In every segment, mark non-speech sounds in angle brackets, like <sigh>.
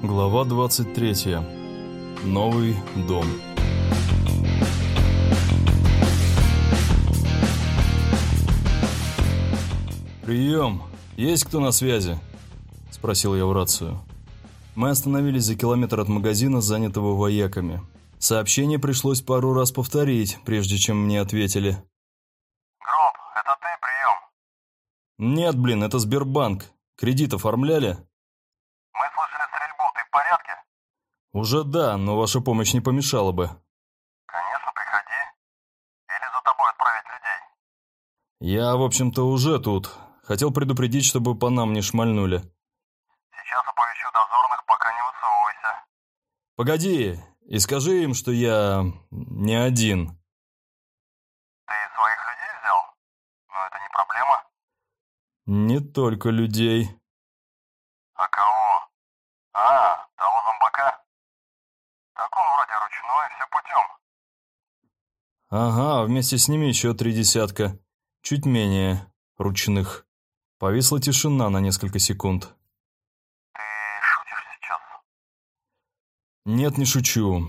Глава 23. Новый дом. «Прием! Есть кто на связи?» – спросил я в рацию. Мы остановились за километр от магазина, занятого вояками. Сообщение пришлось пару раз повторить, прежде чем мне ответили. Гроб, это ты, прием. «Нет, блин, это Сбербанк. Кредит оформляли?» Мы слышали стрельбу, ты в порядке? «Уже да, но ваша помощь не помешала бы». Конечно, приходи. Или за тобой отправить людей. «Я, в общем-то, уже тут. Хотел предупредить, чтобы по нам не шмальнули». Сейчас оповещу дозорных, пока не высовывайся. «Погоди, и скажи им, что я не один». Ты своих людей взял? Но это не проблема. «Не только людей». А кого? А, того зомбака. Так ручной, все путем. «Ага, вместе с ними еще три десятка. Чуть менее ручных». Повисла тишина на несколько секунд. Ты шутишь сейчас? «Нет, не шучу.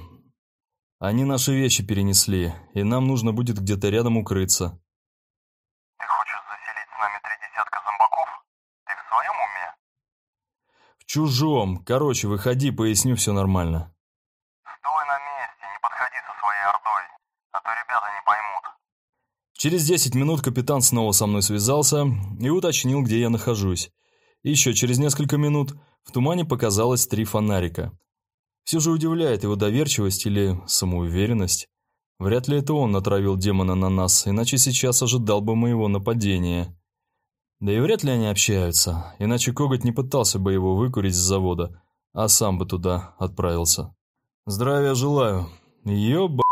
Они наши вещи перенесли, и нам нужно будет где-то рядом укрыться». Ты хочешь заселить с нами три десятка зомбаков? Ты в своем уме? «В чужом. Короче, выходи, поясню, все нормально». Стой на месте, не подходи со своей ордой, а то ребята не поймут. Через 10 минут капитан снова со мной связался и уточнил, где я нахожусь. И еще через несколько минут в тумане показалось три фонарика. Все же удивляет его доверчивость или самоуверенность. Вряд ли это он натравил демона на нас, иначе сейчас ожидал бы моего нападения. Да и вряд ли они общаются, иначе Коготь не пытался бы его выкурить с завода, а сам бы туда отправился. «Здравия желаю. Ёба,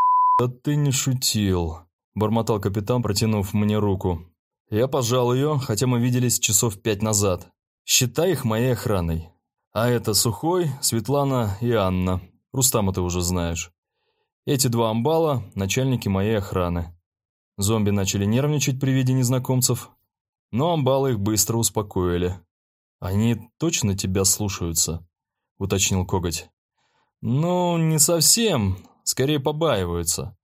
да ты не шутил», – бормотал капитан, протянув мне руку. Я пожал ее, хотя мы виделись часов пять назад. Считай их моей охраной. А это Сухой, Светлана и Анна. Рустама ты уже знаешь. Эти два амбала – начальники моей охраны. Зомби начали нервничать при виде незнакомцев, но амбалы их быстро успокоили. «Они точно тебя слушаются?» – уточнил Коготь. «Ну, не совсем. Скорее побаиваются.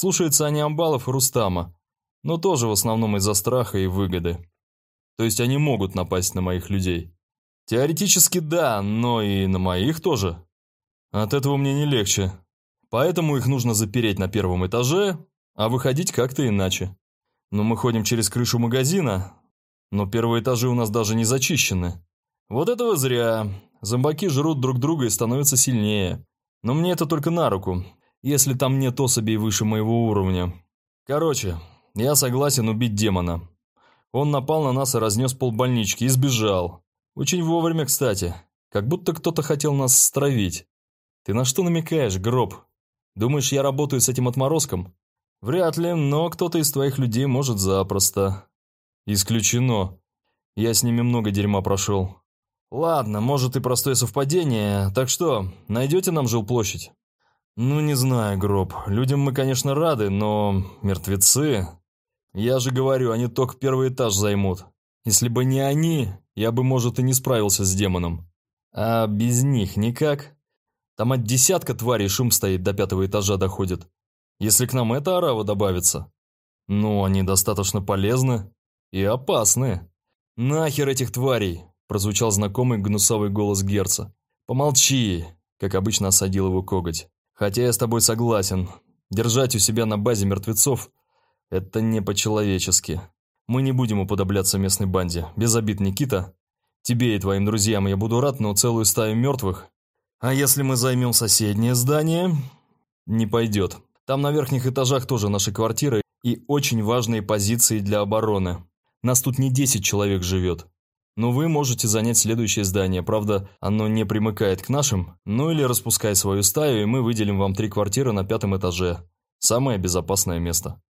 Слушаются они амбалов и Рустама, но тоже в основном из-за страха и выгоды. То есть они могут напасть на моих людей. Теоретически да, но и на моих тоже. От этого мне не легче. Поэтому их нужно запереть на первом этаже, а выходить как-то иначе. Но мы ходим через крышу магазина, но первые этажи у нас даже не зачищены. Вот этого зря. Зомбаки жрут друг друга и становятся сильнее. Но мне это только на руку, если там нет особей выше моего уровня. Короче, я согласен убить демона. Он напал на нас и разнес полбольнички и сбежал. Очень вовремя, кстати. Как будто кто-то хотел нас стравить. Ты на что намекаешь, гроб? Думаешь, я работаю с этим отморозком? Вряд ли, но кто-то из твоих людей может запросто. Исключено. Я с ними много дерьма прошел. Ладно, может и простое совпадение. Так что, найдете нам жилплощадь? Ну, не знаю, гроб. Людям мы, конечно, рады, но мертвецы... Я же говорю, они только первый этаж займут. Если бы не они, я бы, может, и не справился с демоном. А без них никак. Там от десятка тварей шум стоит, до пятого этажа доходит. Если к нам эта арава добавится, ну, они достаточно полезны и опасны. Нахер этих тварей, прозвучал знакомый гнусавый голос Герца. Помолчи, как обычно осадил его коготь. Хотя я с тобой согласен. Держать у себя на базе мертвецов – это не по-человечески. Мы не будем уподобляться местной банде. Без обид, Никита. Тебе и твоим друзьям я буду рад, но целую стаю мертвых. А если мы займем соседнее здание? Не пойдет. Там на верхних этажах тоже наши квартиры и очень важные позиции для обороны. Нас тут не 10 человек живет. Но вы можете занять следующее здание, правда, оно не примыкает к нашим. Ну или распускай свою стаю, и мы выделим вам три квартиры на пятом этаже. Самое безопасное место.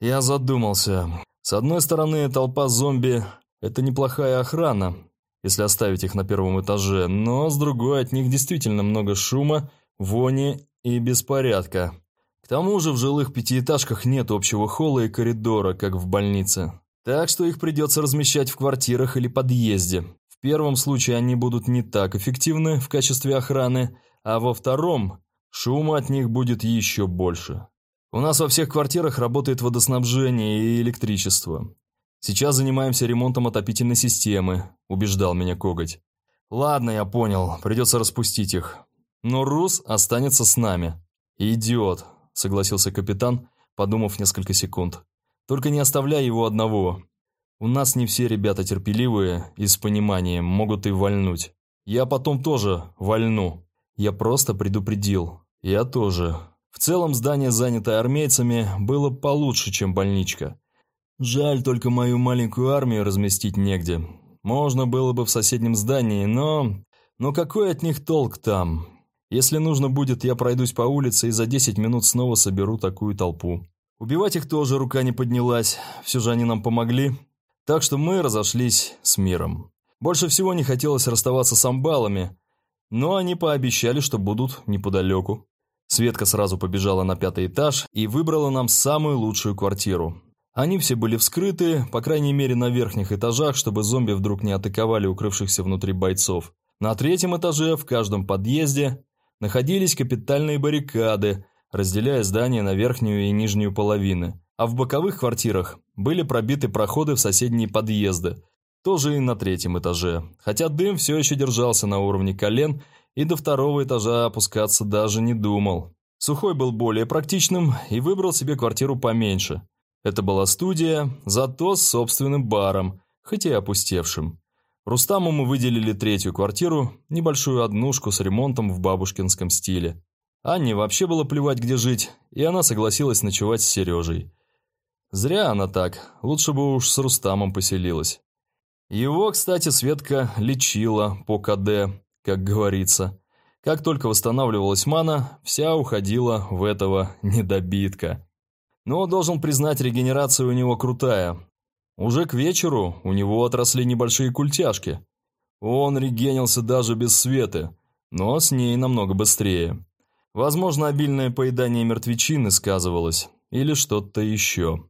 Я задумался. С одной стороны, толпа зомби – это неплохая охрана, если оставить их на первом этаже, но с другой от них действительно много шума, вони и беспорядка. К тому же в жилых пятиэтажках нет общего холла и коридора, как в больнице. Так что их придется размещать в квартирах или подъезде. В первом случае они будут не так эффективны в качестве охраны, а во втором шума от них будет еще больше. У нас во всех квартирах работает водоснабжение и электричество. Сейчас занимаемся ремонтом отопительной системы, убеждал меня Коготь. Ладно, я понял, придется распустить их. Но Рус останется с нами. Идиот, согласился капитан, подумав несколько секунд. Только не оставляй его одного. У нас не все ребята терпеливые и с пониманием могут и вальнуть. Я потом тоже вальну. Я просто предупредил. Я тоже. В целом здание, занятое армейцами, было получше, чем больничка. Жаль, только мою маленькую армию разместить негде. Можно было бы в соседнем здании, но... Но какой от них толк там? Если нужно будет, я пройдусь по улице и за 10 минут снова соберу такую толпу. Убивать их тоже рука не поднялась, все же они нам помогли. Так что мы разошлись с миром. Больше всего не хотелось расставаться с амбалами, но они пообещали, что будут неподалеку. Светка сразу побежала на пятый этаж и выбрала нам самую лучшую квартиру. Они все были вскрыты, по крайней мере на верхних этажах, чтобы зомби вдруг не атаковали укрывшихся внутри бойцов. На третьем этаже, в каждом подъезде, находились капитальные баррикады, разделяя здание на верхнюю и нижнюю половины. А в боковых квартирах были пробиты проходы в соседние подъезды, тоже и на третьем этаже, хотя дым все еще держался на уровне колен и до второго этажа опускаться даже не думал. Сухой был более практичным и выбрал себе квартиру поменьше. Это была студия, зато с собственным баром, хоть и опустевшим. Рустаму мы выделили третью квартиру, небольшую однушку с ремонтом в бабушкинском стиле. Анне вообще было плевать, где жить, и она согласилась ночевать с Сережей. Зря она так, лучше бы уж с Рустамом поселилась. Его, кстати, Светка лечила по КД, как говорится. Как только восстанавливалась мана, вся уходила в этого недобитка. Но должен признать, регенерация у него крутая. Уже к вечеру у него отросли небольшие культяшки. Он регенился даже без Светы, но с ней намного быстрее. Возможно, обильное поедание мертвечины сказывалось, или что-то еще.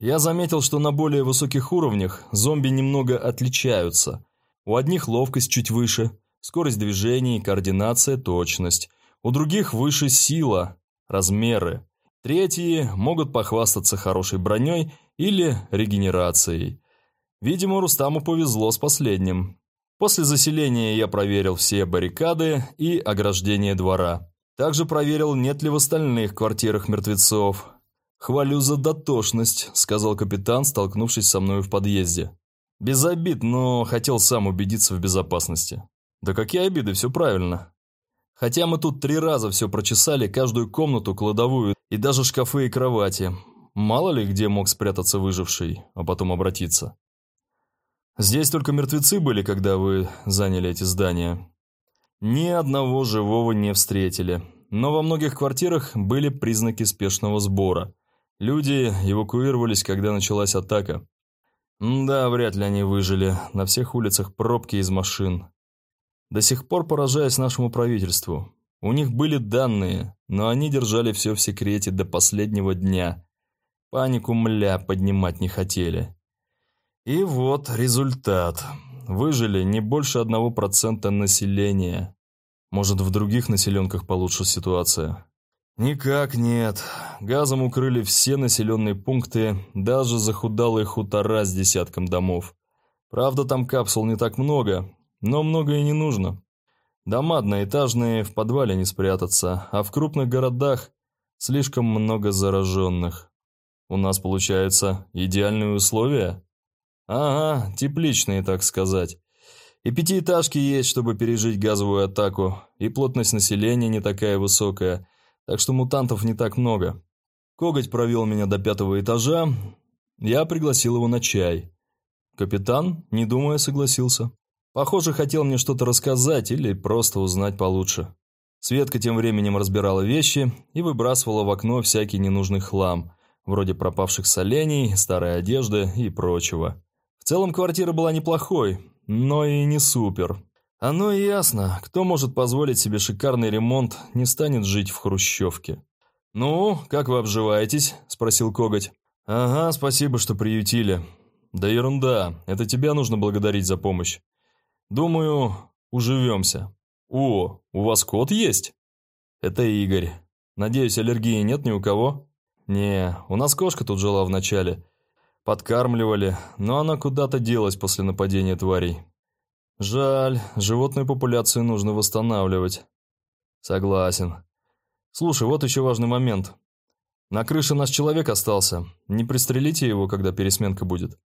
Я заметил, что на более высоких уровнях зомби немного отличаются. У одних ловкость чуть выше, скорость движений, координация, точность. У других выше сила, размеры. Третьи могут похвастаться хорошей броней или регенерацией. Видимо, Рустаму повезло с последним. После заселения я проверил все баррикады и ограждение двора. Также проверил, нет ли в остальных квартирах мертвецов. «Хвалю за дотошность», — сказал капитан, столкнувшись со мной в подъезде. Без обид, но хотел сам убедиться в безопасности. Да какие обиды, все правильно. Хотя мы тут три раза все прочесали, каждую комнату, кладовую и даже шкафы и кровати. Мало ли где мог спрятаться выживший, а потом обратиться. Здесь только мертвецы были, когда вы заняли эти здания. Ни одного живого не встретили. Но во многих квартирах были признаки спешного сбора. Люди эвакуировались, когда началась атака. Да, вряд ли они выжили. На всех улицах пробки из машин. До сих пор поражаясь нашему правительству. У них были данные, но они держали все в секрете до последнего дня. Панику, мля, поднимать не хотели. И вот результат. Выжили не больше одного процента населения. Может, в других населенках получше ситуация? Никак нет. Газом укрыли все населенные пункты, даже захудалые хутора с десятком домов. Правда, там капсул не так много, но много и не нужно. Дома одноэтажные, в подвале не спрятаться, а в крупных городах слишком много зараженных. У нас, получается, идеальные условия? Ага, тепличные, так сказать. И пятиэтажки есть, чтобы пережить газовую атаку, и плотность населения не такая высокая, так что мутантов не так много. Коготь провел меня до пятого этажа, я пригласил его на чай. Капитан, не думая, согласился. Похоже, хотел мне что-то рассказать или просто узнать получше. Светка тем временем разбирала вещи и выбрасывала в окно всякий ненужный хлам, вроде пропавших солений, старой одежды и прочего. Целом квартира была неплохой, но и не супер. Оно и ясно, кто может позволить себе шикарный ремонт, не станет жить в хрущевке. «Ну, как вы обживаетесь?» – спросил Коготь. «Ага, спасибо, что приютили». «Да ерунда, это тебя нужно благодарить за помощь. Думаю, уживемся. О, у вас кот есть? Это Игорь. Надеюсь, аллергии нет ни у кого? Не, у нас кошка тут жила вначале. Подкармливали, но она куда-то делась после нападения тварей. Жаль, животную популяцию нужно восстанавливать. Согласен. Слушай, вот еще важный момент. На крыше наш человек остался. Не пристрелите его, когда пересменка будет.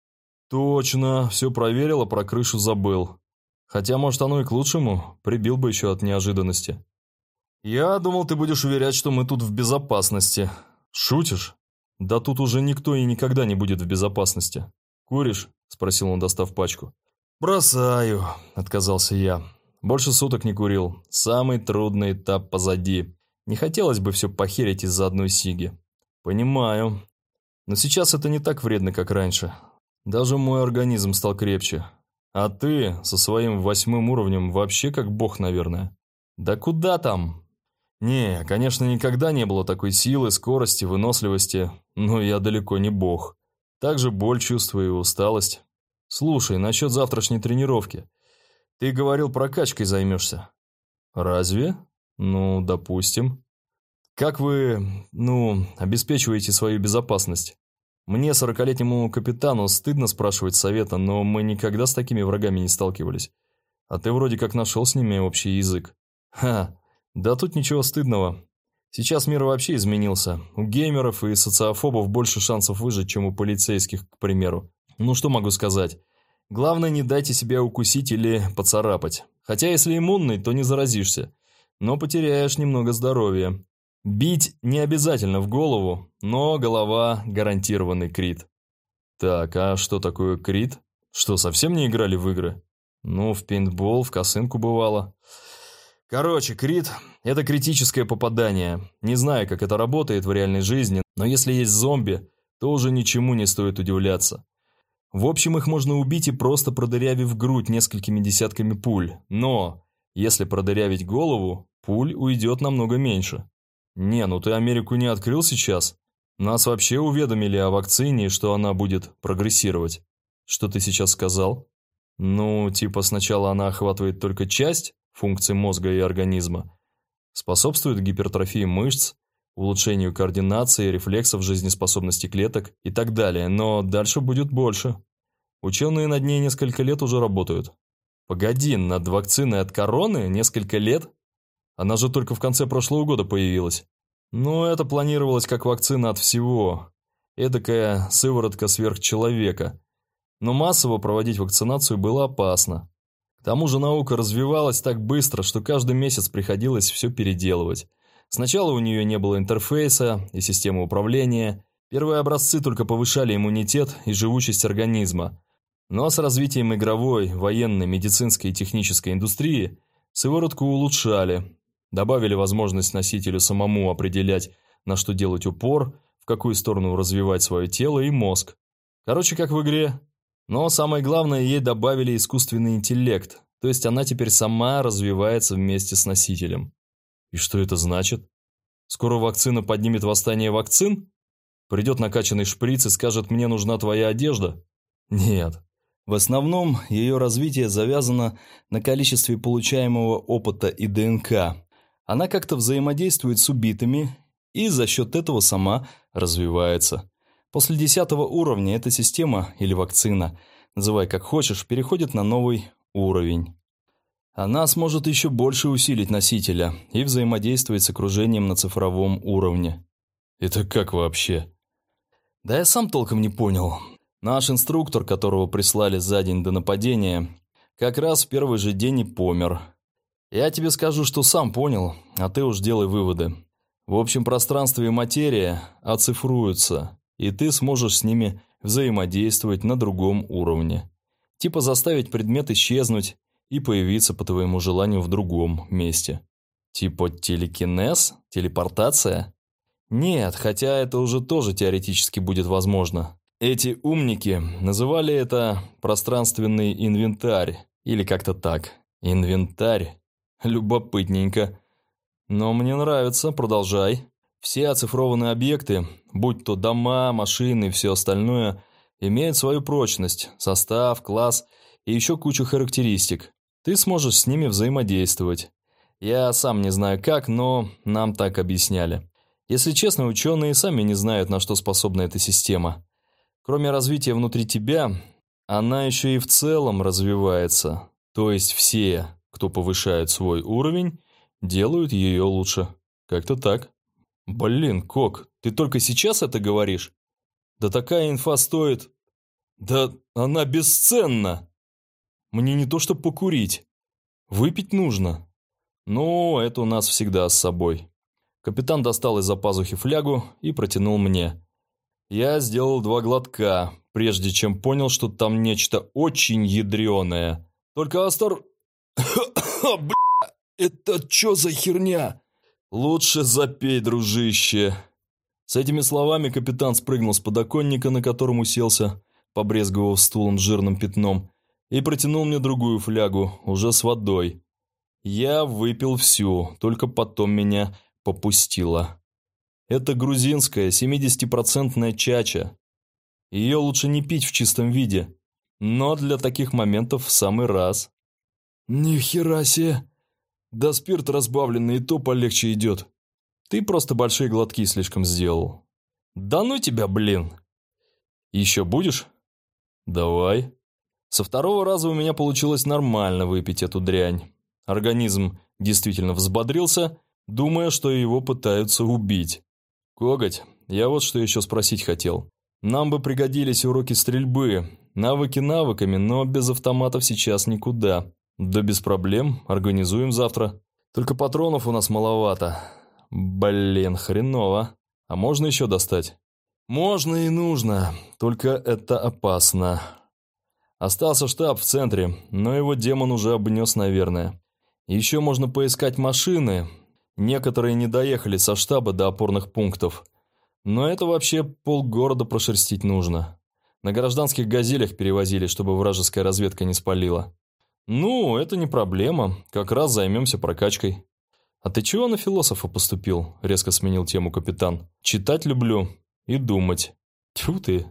Точно, все проверил, а про крышу забыл. Хотя, может, оно и к лучшему, прибил бы еще от неожиданности. Я думал, ты будешь уверять, что мы тут в безопасности. Шутишь? Да тут уже никто и никогда не будет в безопасности. Куришь? Спросил он, достав пачку. «Бросаю», – отказался я. Больше суток не курил. Самый трудный этап позади. Не хотелось бы все похерить из-за одной сиги. Понимаю. Но сейчас это не так вредно, как раньше. Даже мой организм стал крепче. А ты со своим восьмым уровнем вообще как бог, наверное. Да куда там? Не, конечно, никогда не было такой силы, скорости, выносливости, но я далеко не бог. Также боль чувствую и усталость. Слушай, насчет завтрашней тренировки. Ты говорил, прокачкой займешься. Разве? Ну, допустим. Как вы, ну, обеспечиваете свою безопасность? Мне, сорокалетнему капитану, стыдно спрашивать совета, но мы никогда с такими врагами не сталкивались. А ты вроде как нашел с ними общий язык. Ха, да тут ничего стыдного. Сейчас мир вообще изменился. У геймеров и социофобов больше шансов выжить, чем у полицейских, к примеру. Ну что могу сказать? Главное, не дайте себя укусить или поцарапать. Хотя если иммунный, то не заразишься. Но потеряешь немного здоровья. Бить не обязательно в голову, но голова – гарантированный крит. Так, а что такое крит? Что, совсем не играли в игры? Ну, в пейнтбол, в косынку бывало. Короче, крит – это критическое попадание. Не знаю, как это работает в реальной жизни, но если есть зомби, то уже ничему не стоит удивляться. В общем, их можно убить и просто продырявив грудь несколькими десятками пуль. Но, если продырявить голову, пуль уйдет намного меньше. Не, ну ты Америку не открыл сейчас? Нас вообще уведомили о вакцине, что она будет прогрессировать. Что ты сейчас сказал? Ну, типа сначала она охватывает только часть функций мозга и организма, способствует гипертрофии мышц, улучшению координации, рефлексов, жизнеспособности клеток и так далее, но дальше будет больше. Ученые над ней несколько лет уже работают. Погоди, над вакциной от короны несколько лет? Она же только в конце прошлого года появилась. Но это планировалось как вакцина от всего. Эдакая сыворотка сверхчеловека. Но массово проводить вакцинацию было опасно. Тому же наука развивалась так быстро, что каждый месяц приходилось все переделывать. Сначала у нее не было интерфейса и системы управления. Первые образцы только повышали иммунитет и живучесть организма. Но с развитием игровой, военной, медицинской и технической индустрии сыворотку улучшали. Добавили возможность носителю самому определять, на что делать упор, в какую сторону развивать свое тело и мозг. Короче, как в игре. Но самое главное, ей добавили искусственный интеллект, то есть она теперь сама развивается вместе с носителем. И что это значит? Скоро вакцина поднимет восстание вакцин? Придет накачанный шприц и скажет «мне нужна твоя одежда»? Нет. В основном ее развитие завязано на количестве получаемого опыта и ДНК. Она как-то взаимодействует с убитыми и за счет этого сама развивается. После десятого уровня эта система или вакцина, называй как хочешь, переходит на новый уровень. Она сможет еще больше усилить носителя и взаимодействовать с окружением на цифровом уровне. Это как вообще? Да я сам толком не понял. Наш инструктор, которого прислали за день до нападения, как раз в первый же день и помер. Я тебе скажу, что сам понял, а ты уж делай выводы. В общем, пространство и материя оцифруются, и ты сможешь с ними взаимодействовать на другом уровне. Типа заставить предмет исчезнуть и появиться по твоему желанию в другом месте. Типа телекинез? Телепортация? Нет, хотя это уже тоже теоретически будет возможно. Эти умники называли это пространственный инвентарь, или как-то так. Инвентарь. Любопытненько. Но мне нравится, продолжай. Все оцифрованные объекты, будь то дома, машины и все остальное, имеют свою прочность, состав, класс и еще кучу характеристик. Ты сможешь с ними взаимодействовать. Я сам не знаю как, но нам так объясняли. Если честно, ученые сами не знают, на что способна эта система. Кроме развития внутри тебя, она еще и в целом развивается. То есть все, кто повышает свой уровень, делают ее лучше. Как-то так. Блин, Кок, ты только сейчас это говоришь? Да такая инфа стоит... Да она бесценна! Мне не то что покурить. Выпить нужно. Ну, это у нас всегда с собой. Капитан достал из-за пазухи флягу и протянул мне. Я сделал два глотка, прежде чем понял, что там нечто очень ядреное. Только Астор... <coughs> Бля, это что за херня? Лучше запей, дружище. С этими словами капитан спрыгнул с подоконника, на котором уселся, побрезговав стулом жирным пятном, и протянул мне другую флягу, уже с водой. Я выпил всю, только потом меня попустило. Это грузинская 70-процентная чача. Ее лучше не пить в чистом виде, но для таких моментов в самый раз. Ни хера себе! Да спирт разбавленный и то полегче идет. Ты просто большие глотки слишком сделал. Да ну тебя, блин! Еще будешь? Давай. Со второго раза у меня получилось нормально выпить эту дрянь. Организм действительно взбодрился, думая, что его пытаются убить. «Коготь, я вот что еще спросить хотел. Нам бы пригодились уроки стрельбы. Навыки навыками, но без автоматов сейчас никуда. Да без проблем, организуем завтра. Только патронов у нас маловато. Блин, хреново. А можно еще достать?» «Можно и нужно, только это опасно». Остался штаб в центре, но его демон уже обнес, наверное. Еще можно поискать машины, Некоторые не доехали со штаба до опорных пунктов. Но это вообще полгорода прошерстить нужно. На гражданских газелях перевозили, чтобы вражеская разведка не спалила. Ну, это не проблема, как раз займемся прокачкой. А ты чего на философа поступил? Резко сменил тему капитан. Читать люблю и думать. Тьфу ты.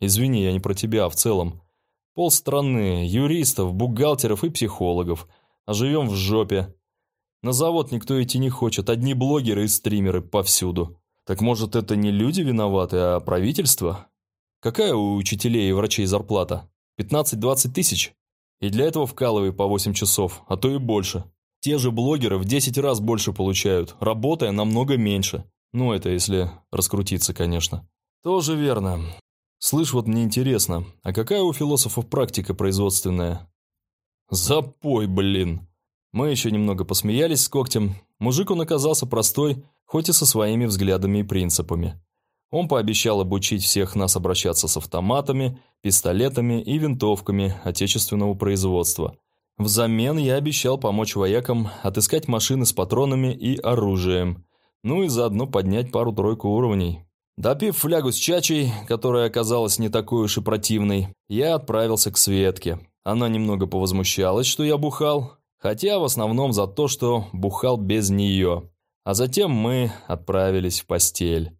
Извини, я не про тебя, а в целом. Полстраны, юристов, бухгалтеров и психологов. А живем в жопе. На завод никто идти не хочет, одни блогеры и стримеры повсюду. Так может, это не люди виноваты, а правительство? Какая у учителей и врачей зарплата? 15-20 тысяч? И для этого вкалывай по 8 часов, а то и больше. Те же блогеры в 10 раз больше получают, работая намного меньше. Ну, это если раскрутиться, конечно. Тоже верно. Слышь, вот мне интересно, а какая у философов практика производственная? Запой, блин. Мы еще немного посмеялись с когтем. Мужик он оказался простой, хоть и со своими взглядами и принципами. Он пообещал обучить всех нас обращаться с автоматами, пистолетами и винтовками отечественного производства. Взамен я обещал помочь воякам отыскать машины с патронами и оружием, ну и заодно поднять пару-тройку уровней. Допив флягу с чачей, которая оказалась не такой уж и противной, я отправился к Светке. Она немного повозмущалась, что я бухал, Хотя в основном за то, что бухал без нее. А затем мы отправились в постель.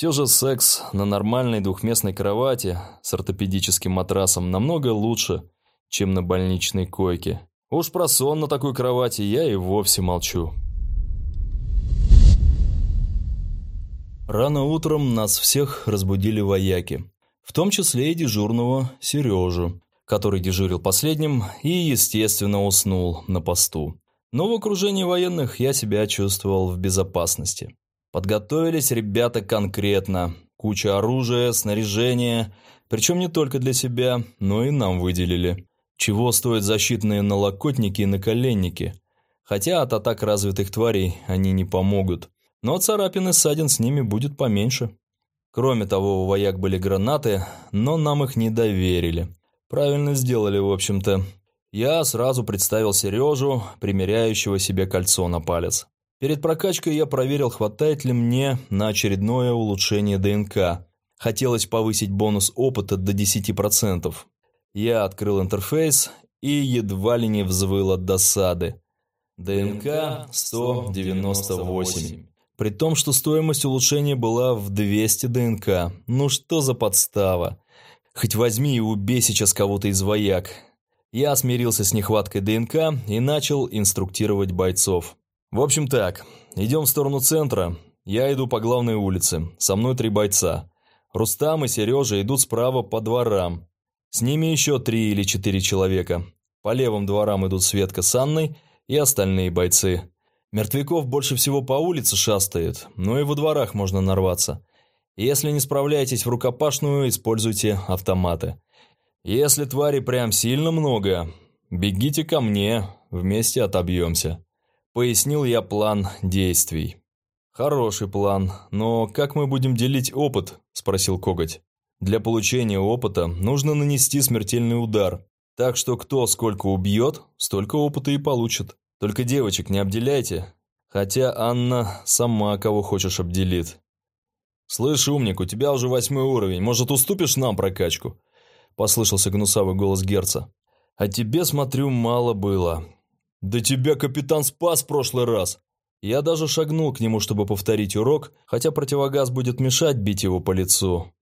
Все же секс на нормальной двухместной кровати с ортопедическим матрасом намного лучше, чем на больничной койке. Уж про сон на такой кровати я и вовсе молчу. Рано утром нас всех разбудили вояки, в том числе и дежурного Сережу, который дежурил последним и, естественно, уснул на посту. Но в окружении военных я себя чувствовал в безопасности. Подготовились ребята конкретно. Куча оружия, снаряжения, причем не только для себя, но и нам выделили. Чего стоят защитные налокотники и наколенники? Хотя от атак развитых тварей они не помогут. Но царапин и с ними будет поменьше. Кроме того, у вояк были гранаты, но нам их не доверили. Правильно сделали, в общем-то. Я сразу представил Сережу, примеряющего себе кольцо на палец. Перед прокачкой я проверил, хватает ли мне на очередное улучшение ДНК. Хотелось повысить бонус опыта до 10%. Я открыл интерфейс и едва ли не взвыл от досады. ДНК 198. При том, что стоимость улучшения была в 200 ДНК. Ну что за подстава? Хоть возьми и убей сейчас кого-то из вояк. Я смирился с нехваткой ДНК и начал инструктировать бойцов. В общем так, идем в сторону центра. Я иду по главной улице. Со мной три бойца. Рустам и Сережа идут справа по дворам. С ними еще три или четыре человека. По левым дворам идут Светка с Анной и остальные бойцы. Мертвяков больше всего по улице шастает, но и во дворах можно нарваться. Если не справляетесь в рукопашную, используйте автоматы. Если твари прям сильно много, бегите ко мне, вместе отобьемся. Пояснил я план действий. «Хороший план, но как мы будем делить опыт?» – спросил Коготь. «Для получения опыта нужно нанести смертельный удар, так что кто сколько убьет, столько опыта и получит. Только девочек не обделяйте, хотя Анна сама кого хочешь обделит». «Слышь, умник, у тебя уже восьмой уровень, может, уступишь нам прокачку?» послышался гнусавый голос Герца. «А тебе, смотрю, мало было». «Да тебя капитан спас в прошлый раз!» Я даже шагнул к нему, чтобы повторить урок, хотя противогаз будет мешать бить его по лицу.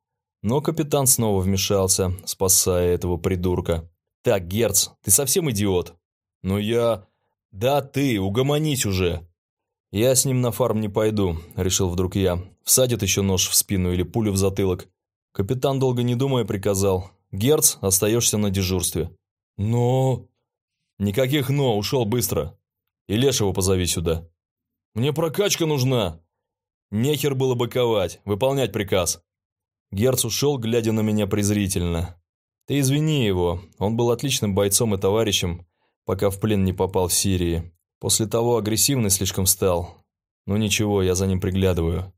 Но капитан снова вмешался, спасая этого придурка. «Так, Герц, ты совсем идиот?» «Ну я...» «Да ты, угомонись уже!» «Я с ним на фарм не пойду», — решил вдруг я. «Всадит еще нож в спину или пулю в затылок». Капитан, долго не думая, приказал. Герц, остаешься на дежурстве». «Но...» «Никаких «но», ушел быстро. И Лешего позови сюда». «Мне прокачка нужна». «Нехер было быковать, выполнять приказ». Герц ушел, глядя на меня презрительно. «Ты извини его, он был отличным бойцом и товарищем, пока в плен не попал в Сирии. После того агрессивный слишком стал. Но ничего, я за ним приглядываю».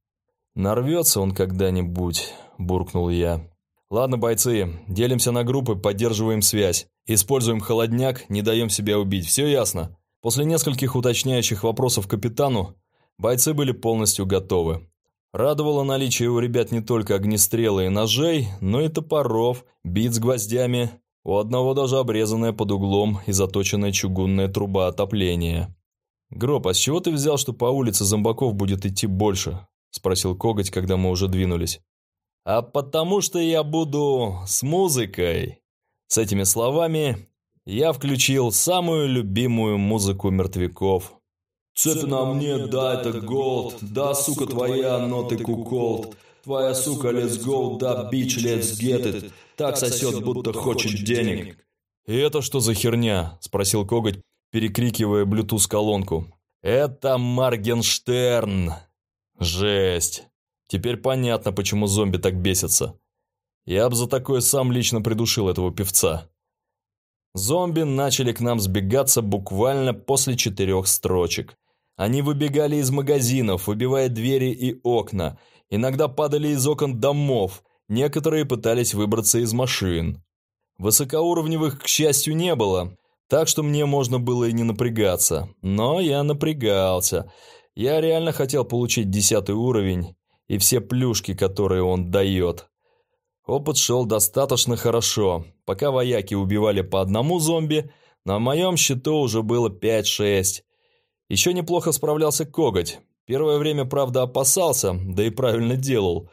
«Нарвется он когда-нибудь», – буркнул я. «Ладно, бойцы, делимся на группы, поддерживаем связь. Используем холодняк, не даем себя убить. Все ясно?» После нескольких уточняющих вопросов капитану, бойцы были полностью готовы. Радовало наличие у ребят не только огнестрела и ножей, но и топоров, бит с гвоздями, у одного даже обрезанная под углом и заточенная чугунная труба отопления. «Гроб, а с чего ты взял, что по улице зомбаков будет идти больше?» – спросил Коготь, когда мы уже двинулись. «А потому что я буду с музыкой». С этими словами я включил самую любимую музыку мертвяков. «Цепь на мне, да, это голд, да, сука твоя, но ты куколд». Твоя сука, let's go, да, бич, let's get it. Так сосет, будто хочет денег. «И это что за херня?» – спросил Коготь, перекрикивая Bluetooth-колонку. «Это Маргенштерн!» «Жесть!» Теперь понятно, почему зомби так бесятся. Я бы за такое сам лично придушил этого певца. Зомби начали к нам сбегаться буквально после четырех строчек. Они выбегали из магазинов, выбивая двери и окна, иногда падали из окон домов, некоторые пытались выбраться из машин. Высокоуровневых, к счастью, не было, так что мне можно было и не напрягаться. Но я напрягался. Я реально хотел получить десятый уровень и все плюшки, которые он дает. Опыт шел достаточно хорошо. Пока вояки убивали по одному зомби, на моем счету уже было 5-6. Еще неплохо справлялся Коготь. Первое время, правда, опасался, да и правильно делал.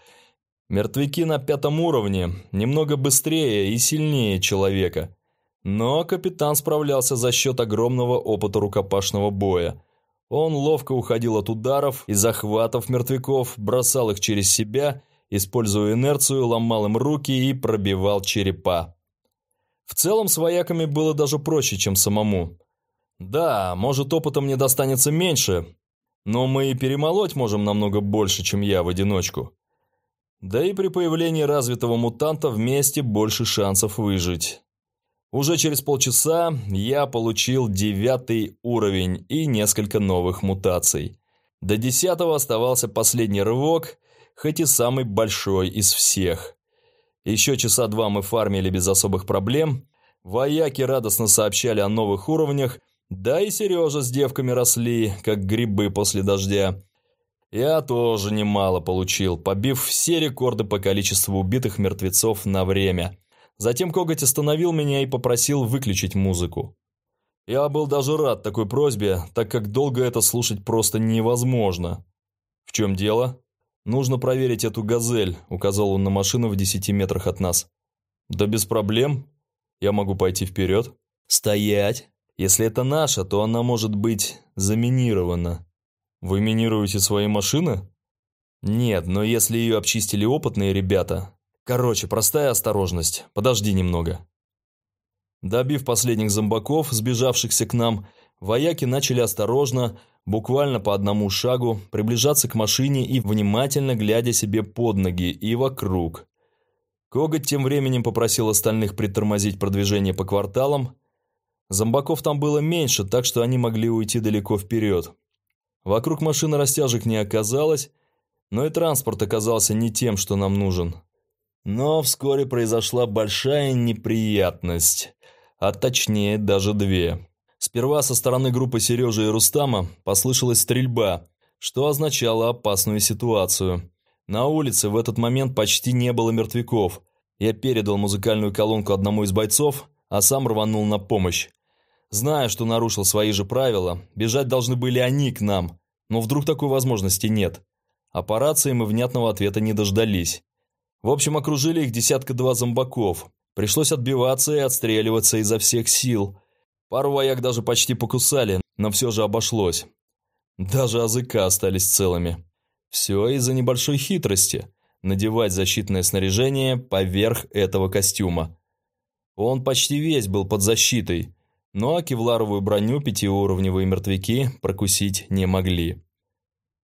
Мертвяки на пятом уровне, немного быстрее и сильнее человека. Но капитан справлялся за счет огромного опыта рукопашного боя. Он ловко уходил от ударов и захватов мертвяков, бросал их через себя, используя инерцию, ломал им руки и пробивал черепа. В целом с вояками было даже проще, чем самому. Да, может опыта мне достанется меньше, но мы и перемолоть можем намного больше, чем я в одиночку. Да и при появлении развитого мутанта вместе больше шансов выжить. Уже через полчаса я получил девятый уровень и несколько новых мутаций. До десятого оставался последний рывок, хоть и самый большой из всех. Еще часа два мы фармили без особых проблем, вояки радостно сообщали о новых уровнях, да и Сережа с девками росли, как грибы после дождя. Я тоже немало получил, побив все рекорды по количеству убитых мертвецов на время – Затем коготь остановил меня и попросил выключить музыку. Я был даже рад такой просьбе, так как долго это слушать просто невозможно. «В чем дело?» «Нужно проверить эту «Газель», — указал он на машину в десяти метрах от нас. «Да без проблем. Я могу пойти вперед». Стоять. Если это наша, то она может быть заминирована. Вы минируете свои машины? Нет, но если ее обчистили опытные ребята... Короче, простая осторожность. Подожди немного. Добив последних зомбаков, сбежавшихся к нам, вояки начали осторожно, буквально по одному шагу, приближаться к машине и внимательно глядя себе под ноги и вокруг. Коготь тем временем попросил остальных притормозить продвижение по кварталам. Зомбаков там было меньше, так что они могли уйти далеко вперед. Вокруг машины растяжек не оказалось, но и транспорт оказался не тем, что нам нужен. Но вскоре произошла большая неприятность, а точнее даже две. Сперва со стороны группы Сережи и Рустама послышалась стрельба, что означало опасную ситуацию. На улице в этот момент почти не было мертвяков. Я передал музыкальную колонку одному из бойцов, а сам рванул на помощь. Зная, что нарушил свои же правила, бежать должны были они к нам, но вдруг такой возможности нет. А по рации мы внятного ответа не дождались. В общем, окружили их десятка-два зомбаков. Пришлось отбиваться и отстреливаться изо всех сил. Пару вояк даже почти покусали, но все же обошлось. Даже языка остались целыми. Все из-за небольшой хитрости – надевать защитное снаряжение поверх этого костюма. Он почти весь был под защитой, но кевларовую броню пятиуровневые мертвяки прокусить не могли.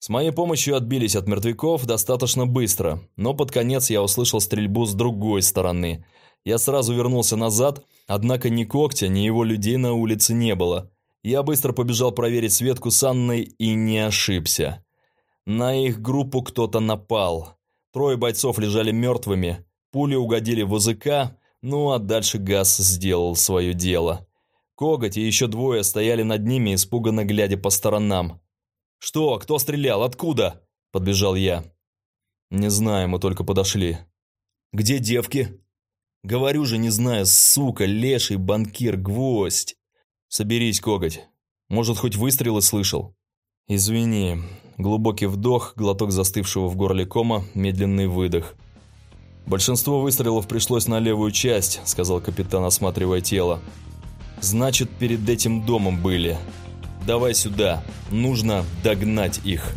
С моей помощью отбились от мертвяков достаточно быстро, но под конец я услышал стрельбу с другой стороны. Я сразу вернулся назад, однако ни когтя, ни его людей на улице не было. Я быстро побежал проверить Светку с Анной и не ошибся. На их группу кто-то напал. Трое бойцов лежали мертвыми, пули угодили в языка, ну а дальше газ сделал свое дело. Коготь и еще двое стояли над ними, испуганно глядя по сторонам. «Что? Кто стрелял? Откуда?» – подбежал я. «Не знаю, мы только подошли». «Где девки?» «Говорю же, не знаю, сука, леший, банкир, гвоздь». «Соберись, коготь. Может, хоть выстрелы слышал?» «Извини». Глубокий вдох, глоток застывшего в горле кома, медленный выдох. «Большинство выстрелов пришлось на левую часть», – сказал капитан, осматривая тело. «Значит, перед этим домом были». Давай сюда. Нужно догнать их.